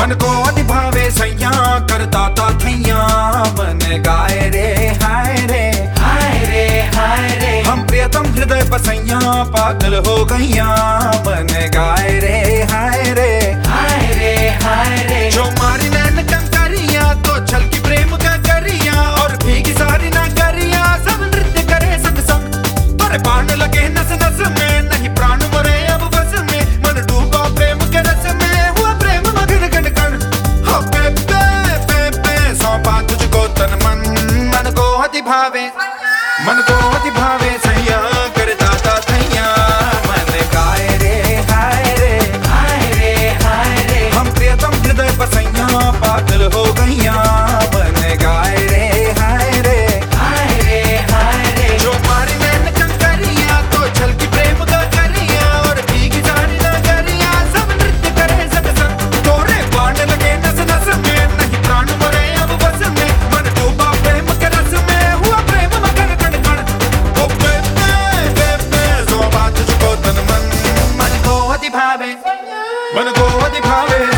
मन को अधिभावे सैया कर दाता थैया। मन गाय रे हाय रे। हाय रे हाय रे। हम प्रियतम हृदय पसैया पागल हो गैया मन गाय रे हाय रे। हाय रे हाय रे। जो मारी नैन कंकरिया तो छल की प्रेम का करिया और भी की सारी ना करिया सब नृत्य करे संग संग पर पान लगे नस नस में नहीं मन को दिखावे।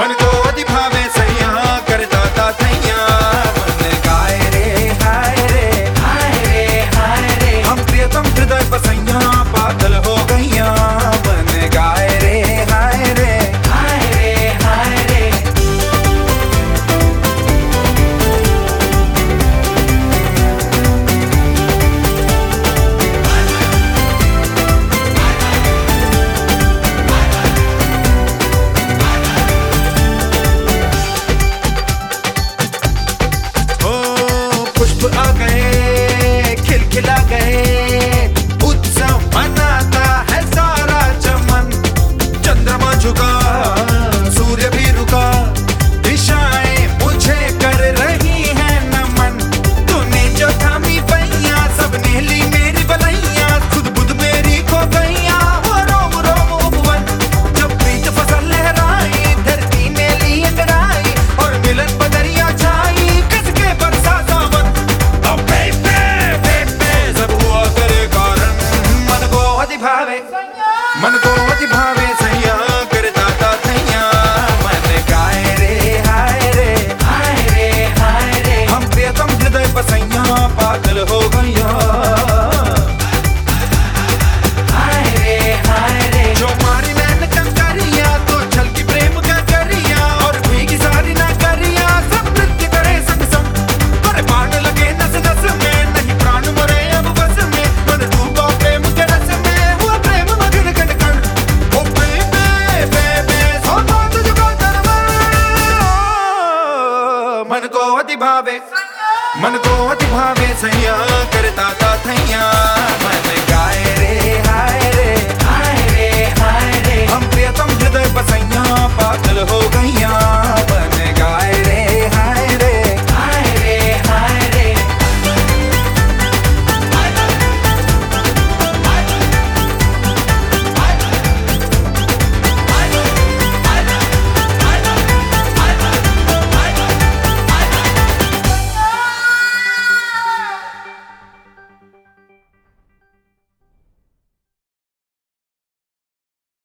मन को तो अधिभावे से मन को अति भावे मन को अति भावे सैया करता था थैया। मन गाय रे, हाय रे हाय रे हाय रे। हम